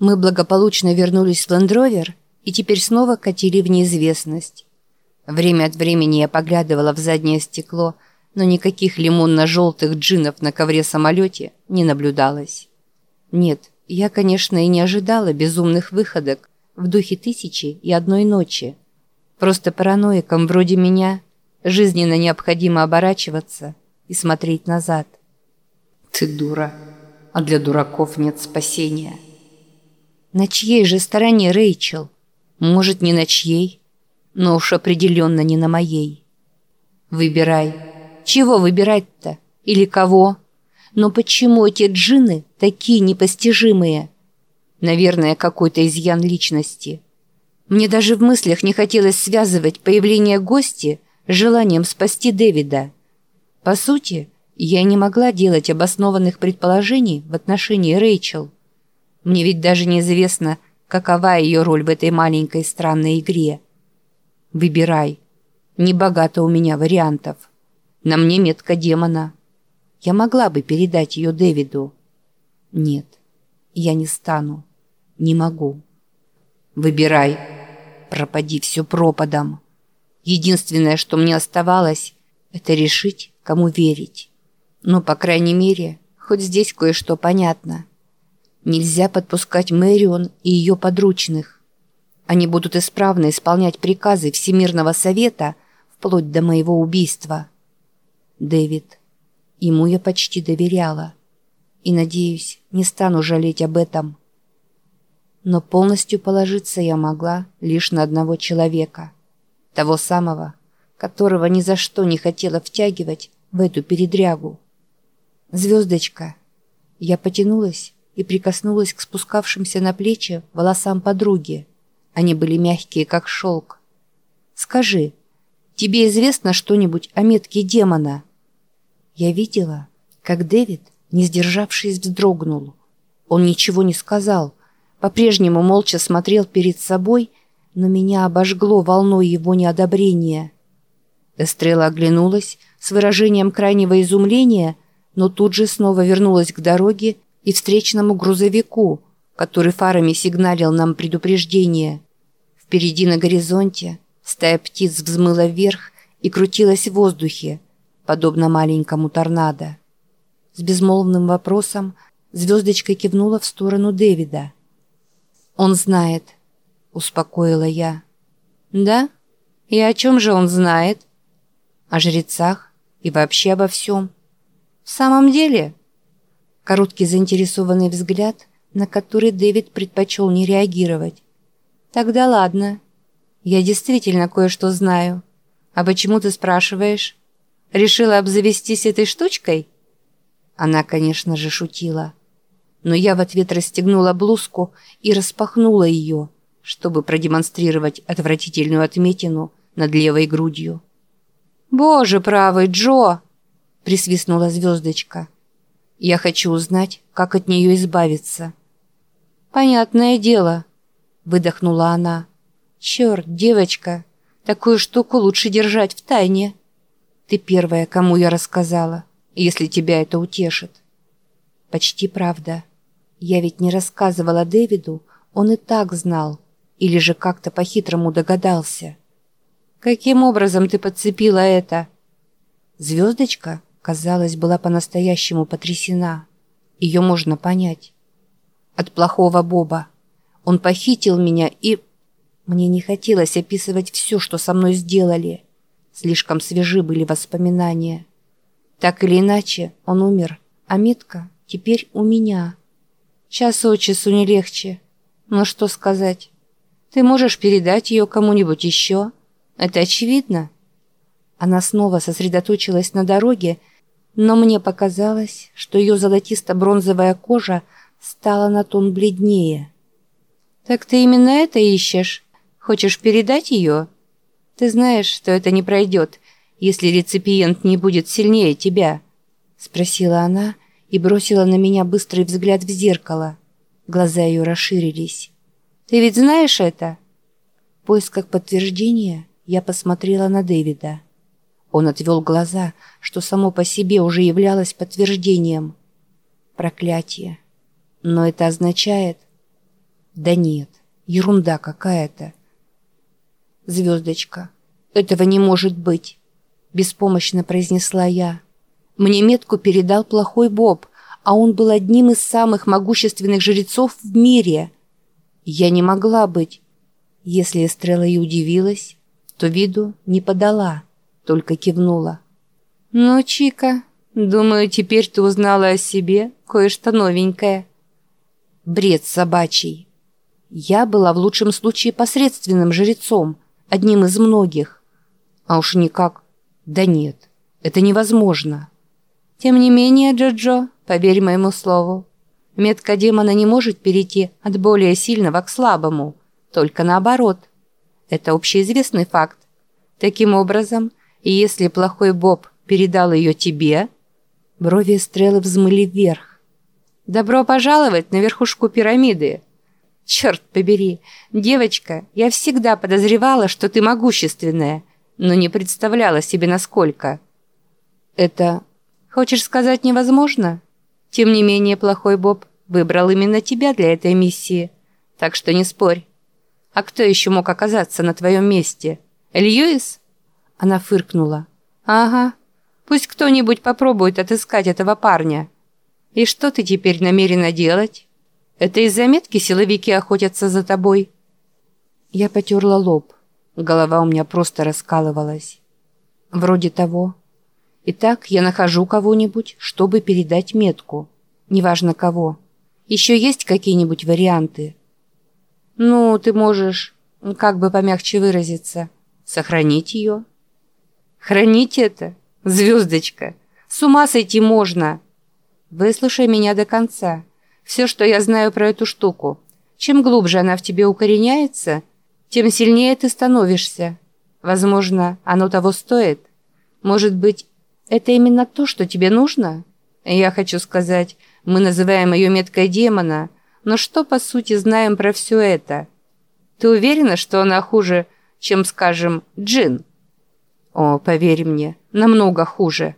Мы благополучно вернулись в Лендровер и теперь снова катили в неизвестность. Время от времени я поглядывала в заднее стекло, но никаких лимонно-желтых джинов на ковре-самолете не наблюдалось. Нет, я, конечно, и не ожидала безумных выходок в духе тысячи и одной ночи. Просто параноикам вроде меня жизненно необходимо оборачиваться и смотреть назад. Ты дура, а для дураков нет спасения. На чьей же стороне Рэйчел? Может, не на чьей, но уж определенно не на моей. Выбирай. Чего выбирать-то? Или кого? Но почему эти джины такие непостижимые? Наверное, какой-то изъян личности. Мне даже в мыслях не хотелось связывать появление гости с желанием спасти Дэвида. По сути, я не могла делать обоснованных предположений в отношении Рэйчел. Мне ведь даже неизвестно, какова ее роль в этой маленькой странной игре. Выбирай. Не богато у меня вариантов. На мне метка демона. Я могла бы передать ее Дэвиду. Нет, я не стану. Не могу. Выбирай. Пропади все пропадом. Единственное, что мне оставалось, это решить, кому верить. Но, по крайней мере, хоть здесь кое-что понятно. Нельзя подпускать Мэрион и ее подручных. Они будут исправно исполнять приказы Всемирного Совета вплоть до моего убийства. Дэвид. Ему я почти доверяла. И, надеюсь, не стану жалеть об этом. Но полностью положиться я могла лишь на одного человека. Того самого, которого ни за что не хотела втягивать в эту передрягу. Звездочка. Я потянулась и прикоснулась к спускавшимся на плечи волосам подруги. Они были мягкие, как шелк. «Скажи, тебе известно что-нибудь о метке демона?» Я видела, как Дэвид, не сдержавшись, вздрогнул. Он ничего не сказал, по-прежнему молча смотрел перед собой, но меня обожгло волной его неодобрения. Эстрела оглянулась с выражением крайнего изумления, но тут же снова вернулась к дороге и встречному грузовику, который фарами сигналил нам предупреждение. Впереди на горизонте стая птиц взмыла вверх и крутилась в воздухе, подобно маленькому торнадо. С безмолвным вопросом звездочка кивнула в сторону Дэвида. «Он знает», — успокоила я. «Да? И о чем же он знает?» «О жрецах и вообще обо всем». «В самом деле?» Короткий заинтересованный взгляд, на который Дэвид предпочел не реагировать. «Тогда ладно. Я действительно кое-что знаю. А почему ты спрашиваешь? Решила обзавестись этой штучкой?» Она, конечно же, шутила. Но я в ответ расстегнула блузку и распахнула ее, чтобы продемонстрировать отвратительную отметину над левой грудью. «Боже правый, Джо!» – присвистнула звездочка. Я хочу узнать, как от нее избавиться». «Понятное дело», — выдохнула она. «Черт, девочка, такую штуку лучше держать в тайне. Ты первая, кому я рассказала, если тебя это утешит». «Почти правда. Я ведь не рассказывала Дэвиду, он и так знал, или же как-то по-хитрому догадался». «Каким образом ты подцепила это?» «Звездочка?» Казалось, была по-настоящему потрясена. Ее можно понять. От плохого Боба. Он похитил меня и... Мне не хотелось описывать все, что со мной сделали. Слишком свежи были воспоминания. Так или иначе, он умер, а метка теперь у меня. Час от часу не легче. Но что сказать? Ты можешь передать ее кому-нибудь еще? Это очевидно. Она снова сосредоточилась на дороге, но мне показалось, что ее золотисто-бронзовая кожа стала на тон бледнее. «Так ты именно это ищешь? Хочешь передать ее? Ты знаешь, что это не пройдет, если реципиент не будет сильнее тебя?» Спросила она и бросила на меня быстрый взгляд в зеркало. Глаза ее расширились. «Ты ведь знаешь это?» В поисках подтверждения я посмотрела на Дэвида. Он отвел глаза, что само по себе уже являлось подтверждением. Проклятие. Но это означает... Да нет, ерунда какая-то. Звездочка, этого не может быть, беспомощно произнесла я. Мне метку передал плохой Боб, а он был одним из самых могущественных жрецов в мире. Я не могла быть. Если Эстрелла и удивилась, то виду не подала, только кивнула. «Ну, Чика, думаю, теперь ты узнала о себе кое-что новенькое». Бред собачий. Я была в лучшем случае посредственным жрецом, одним из многих. А уж никак. Да нет, это невозможно. Тем не менее, Джоджо, поверь моему слову, метка демона не может перейти от более сильного к слабому, только наоборот. Это общеизвестный факт. Таким образом, и если плохой Боб передал ее тебе, брови стрелы взмыли вверх. Добро пожаловать на верхушку пирамиды. Черт побери, девочка, я всегда подозревала, что ты могущественная, но не представляла себе насколько. Это Хочешь сказать невозможно? Тем не менее, плохой Боб выбрал именно тебя для этой миссии. Так что не спорь. А кто еще мог оказаться на твоем месте? Льюис? Она фыркнула. Ага. Пусть кто-нибудь попробует отыскать этого парня. И что ты теперь намерена делать? Это из заметки силовики охотятся за тобой? Я потерла лоб. Голова у меня просто раскалывалась. Вроде того. Итак, я нахожу кого-нибудь, чтобы передать метку. Неважно кого. Еще есть какие-нибудь варианты? Ну, ты можешь, как бы помягче выразиться, сохранить ее. Хранить это? Звездочка. С ума сойти можно. Выслушай меня до конца. Все, что я знаю про эту штуку. Чем глубже она в тебе укореняется, тем сильнее ты становишься. Возможно, оно того стоит. Может быть, это именно то, что тебе нужно? Я хочу сказать, мы называем ее меткой демона, но что, по сути, знаем про все это? Ты уверена, что она хуже, чем, скажем, джин? О, поверь мне, намного хуже.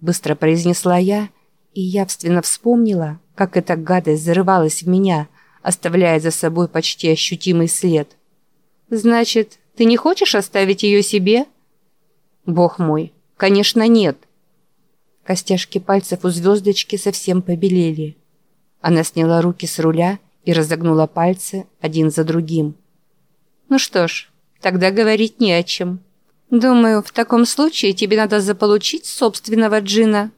Быстро произнесла я, и явственно вспомнила, как эта гадость зарывалась в меня, оставляя за собой почти ощутимый след. «Значит, ты не хочешь оставить ее себе?» «Бог мой, «Конечно, нет». Костяшки пальцев у звездочки совсем побелели. Она сняла руки с руля и разогнула пальцы один за другим. «Ну что ж, тогда говорить не о чем. Думаю, в таком случае тебе надо заполучить собственного джина».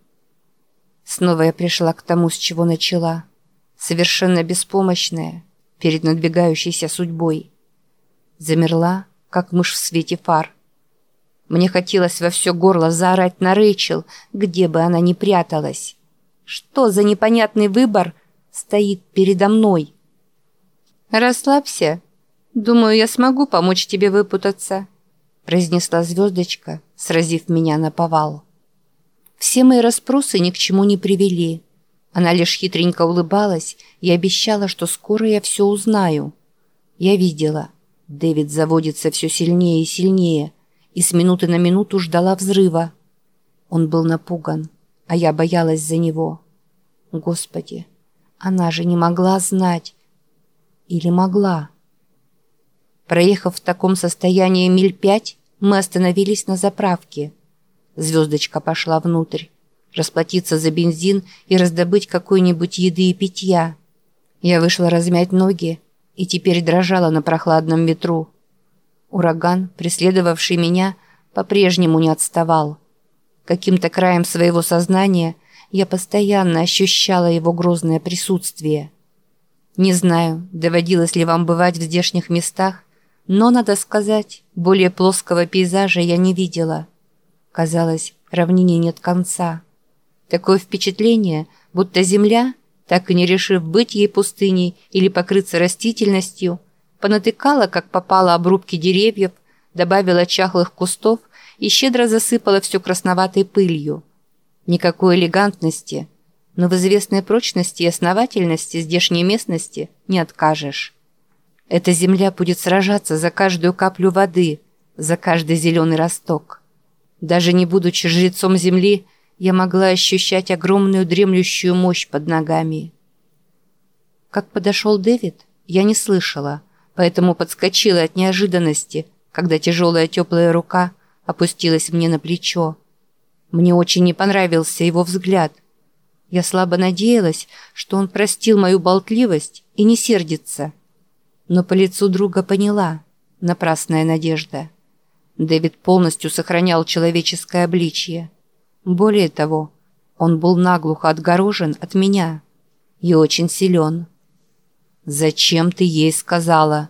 Снова я пришла к тому, с чего начала. Совершенно беспомощная, перед надвигающейся судьбой. Замерла, как мышь в свете фар. Мне хотелось во все горло заорать на Рэйчел, где бы она ни пряталась. Что за непонятный выбор стоит передо мной? «Расслабься. Думаю, я смогу помочь тебе выпутаться», произнесла звездочка, сразив меня на повал. Все мои расспросы ни к чему не привели. Она лишь хитренько улыбалась и обещала, что скоро я все узнаю. Я видела. Дэвид заводится все сильнее и сильнее – и с минуты на минуту ждала взрыва. Он был напуган, а я боялась за него. Господи, она же не могла знать. Или могла? Проехав в таком состоянии миль пять, мы остановились на заправке. Звездочка пошла внутрь. Расплатиться за бензин и раздобыть какой-нибудь еды и питья. Я вышла размять ноги и теперь дрожала на прохладном ветру. Ураган, преследовавший меня, по-прежнему не отставал. Каким-то краем своего сознания я постоянно ощущала его грозное присутствие. Не знаю, доводилось ли вам бывать в здешних местах, но, надо сказать, более плоского пейзажа я не видела. Казалось, равнине нет конца. Такое впечатление, будто земля, так и не решив быть ей пустыней или покрыться растительностью, понатыкала, как попало, обрубки деревьев, добавила чахлых кустов и щедро засыпала все красноватой пылью. Никакой элегантности, но в известной прочности и основательности здешней местности не откажешь. Эта земля будет сражаться за каждую каплю воды, за каждый зеленый росток. Даже не будучи жрецом земли, я могла ощущать огромную дремлющую мощь под ногами. Как подошел Дэвид, Я не слышала, поэтому подскочила от неожиданности, когда тяжелая теплая рука опустилась мне на плечо. Мне очень не понравился его взгляд. Я слабо надеялась, что он простил мою болтливость и не сердится. Но по лицу друга поняла. Напрасная надежда. Дэвид полностью сохранял человеческое обличье. Более того, он был наглухо отгорожен от меня и очень силен. «Зачем ты ей сказала?»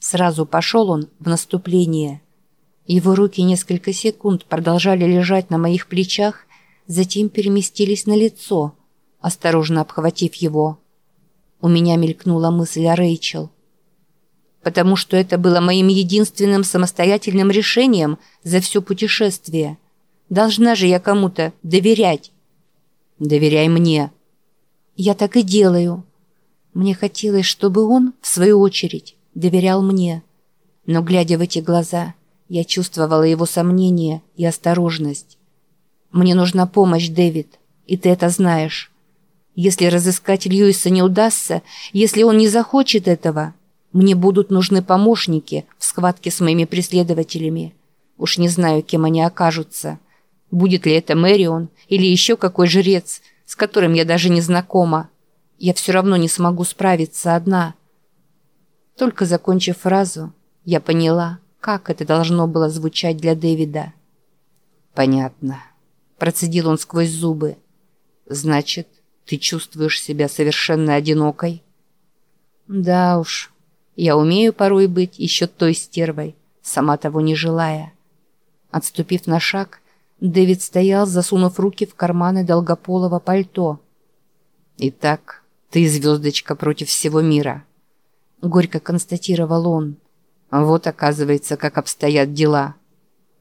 Сразу пошел он в наступление. Его руки несколько секунд продолжали лежать на моих плечах, затем переместились на лицо, осторожно обхватив его. У меня мелькнула мысль о Рэйчел. Потому что это было моим единственным самостоятельным решением за все путешествие. Должна же я кому-то доверять. Доверяй мне. Я так и делаю. Мне хотелось, чтобы он, в свою очередь, доверял мне. Но, глядя в эти глаза, я чувствовала его сомнение и осторожность. «Мне нужна помощь, Дэвид, и ты это знаешь. Если разыскать Льюиса не удастся, если он не захочет этого, мне будут нужны помощники в схватке с моими преследователями. Уж не знаю, кем они окажутся. Будет ли это Мэрион или еще какой жрец, с которым я даже не знакома я все равно не смогу справиться одна. Только закончив фразу, я поняла, как это должно было звучать для Дэвида. «Понятно», – процедил он сквозь зубы. «Значит, ты чувствуешь себя совершенно одинокой?» «Да уж, я умею порой быть еще той стервой, сама того не желая». Отступив на шаг, Дэвид стоял, засунув руки в карманы долгополого пальто. «Итак, ты звездочка против всего мира. Горько констатировал он. Вот оказывается, как обстоят дела.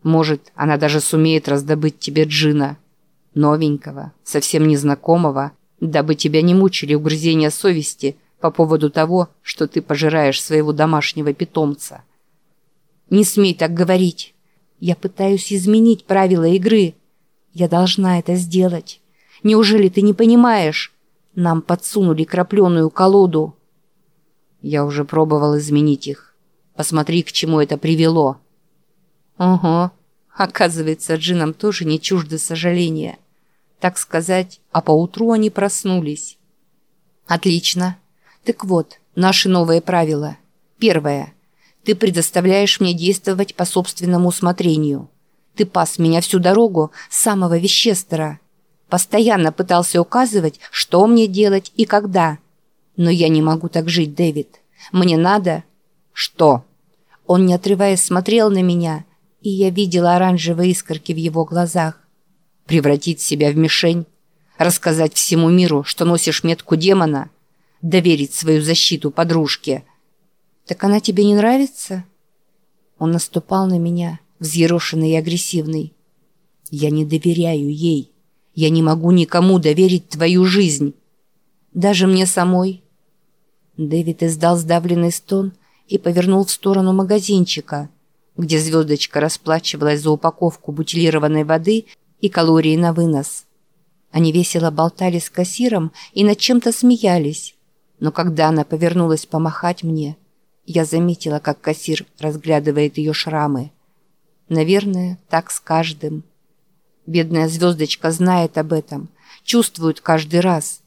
Может, она даже сумеет раздобыть тебе джина. Новенького, совсем незнакомого, дабы тебя не мучили угрызения совести по поводу того, что ты пожираешь своего домашнего питомца. Не смей так говорить. Я пытаюсь изменить правила игры. Я должна это сделать. Неужели ты не понимаешь? Нам подсунули крапленую колоду. Я уже пробовал изменить их. Посмотри, к чему это привело. Ого, оказывается, джинам тоже не чужды сожаления. Так сказать, а поутру они проснулись. Отлично. Так вот, наши новые правила. Первое. Ты предоставляешь мне действовать по собственному усмотрению. Ты пас меня всю дорогу с самого Вещестера. Постоянно пытался указывать, что мне делать и когда. Но я не могу так жить, Дэвид. Мне надо... Что? Он, не отрываясь, смотрел на меня, и я видела оранжевые искорки в его глазах. Превратить себя в мишень? Рассказать всему миру, что носишь метку демона? Доверить свою защиту подружке? Так она тебе не нравится? Он наступал на меня, взъерошенный и агрессивный. Я не доверяю ей. Я не могу никому доверить твою жизнь. Даже мне самой. Дэвид издал сдавленный стон и повернул в сторону магазинчика, где звездочка расплачивалась за упаковку бутилированной воды и калории на вынос. Они весело болтали с кассиром и над чем-то смеялись. Но когда она повернулась помахать мне, я заметила, как кассир разглядывает ее шрамы. Наверное, так с каждым. Бедная звездочка знает об этом, чувствует каждый раз.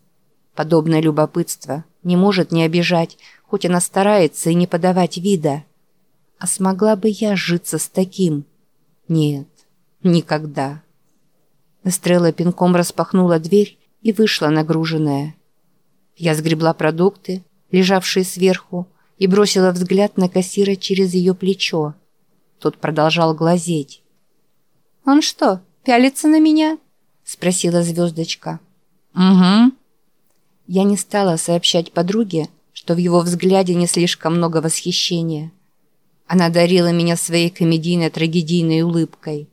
Подобное любопытство не может не обижать, хоть она старается и не подавать вида. А смогла бы я житься с таким? Нет, никогда. Эстрелла пинком распахнула дверь и вышла нагруженная. Я сгребла продукты, лежавшие сверху, и бросила взгляд на кассира через ее плечо. Тот продолжал глазеть. «Он что, пялится на меня?» — спросила звездочка. «Угу». Я не стала сообщать подруге, что в его взгляде не слишком много восхищения. Она дарила меня своей комедийно-трагедийной улыбкой.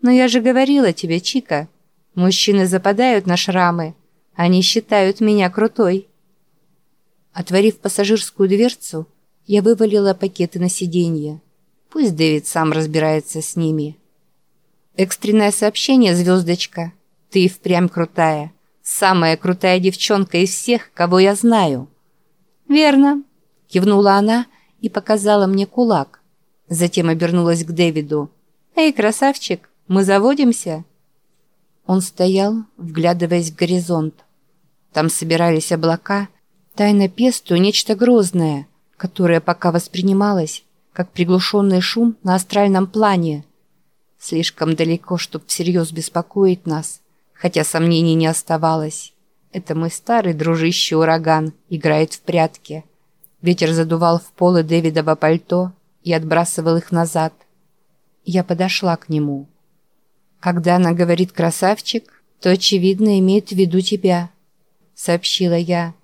«Но я же говорила тебе, Чика, мужчины западают на шрамы, они считают меня крутой». Отворив пассажирскую дверцу, я вывалила пакеты на сиденье. Пусть Дэвид сам разбирается с ними. Экстренное сообщение, звездочка. Ты впрямь крутая. Самая крутая девчонка из всех, кого я знаю. Верно. Кивнула она и показала мне кулак. Затем обернулась к Дэвиду. «Эй, красавчик, мы заводимся?» Он стоял, вглядываясь в горизонт. Там собирались облака, тайно пестуя нечто грозное, которое пока воспринималось как приглушенный шум на астральном плане. Слишком далеко, чтобы всерьез беспокоить нас, хотя сомнений не оставалось. Это мой старый дружище ураган играет в прятки. Ветер задувал в полы Дэвидова пальто и отбрасывал их назад. Я подошла к нему. Когда она говорит «красавчик», то, очевидно, имеет в виду тебя, сообщила я.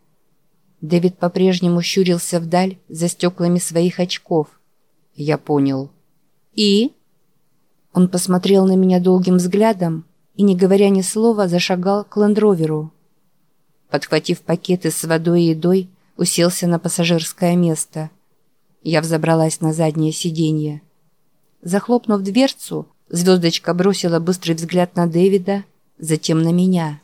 Дэвид по-прежнему щурился вдаль за стеклами своих очков. Я понял. «И?» Он посмотрел на меня долгим взглядом и, не говоря ни слова, зашагал к лендроверу. Подхватив пакеты с водой и едой, уселся на пассажирское место. Я взобралась на заднее сиденье. Захлопнув дверцу, звездочка бросила быстрый взгляд на Дэвида, затем на меня.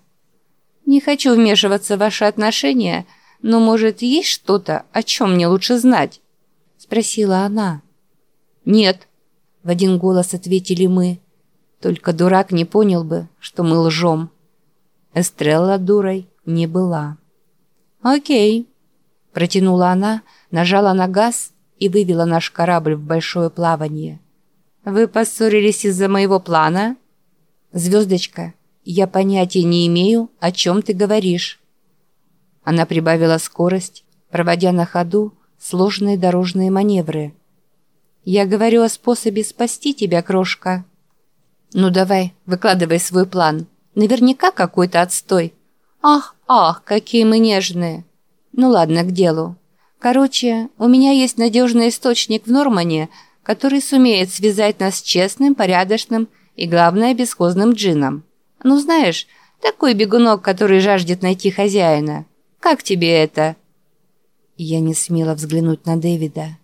«Не хочу вмешиваться в ваши отношения, но, может, есть что-то, о чем мне лучше знать?» — спросила она. «Нет», — в один голос ответили мы. Только дурак не понял бы, что мы лжем. Эстрелла дурой не была. «Окей», — протянула она, нажала на газ и вывела наш корабль в большое плавание. «Вы поссорились из-за моего плана?» «Звездочка, я понятия не имею, о чем ты говоришь». Она прибавила скорость, проводя на ходу сложные дорожные маневры — я говорю о способе спасти тебя, крошка. Ну давай, выкладывай свой план. Наверняка какой-то отстой. Ах, ах, какие мы нежные. Ну ладно, к делу. Короче, у меня есть надежный источник в Нормане, который сумеет связать нас с честным, порядочным и, главное, бесхозным джином. Ну знаешь, такой бегунок, который жаждет найти хозяина. Как тебе это?» Я не смела взглянуть на Дэвида.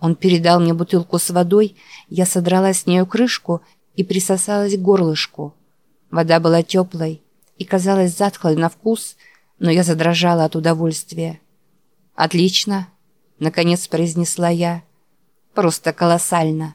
Он передал мне бутылку с водой, я содрала с нее крышку и присосалась к горлышку. Вода была теплой и казалась затхлой на вкус, но я задрожала от удовольствия. «Отлично!» — наконец произнесла я. «Просто колоссально!»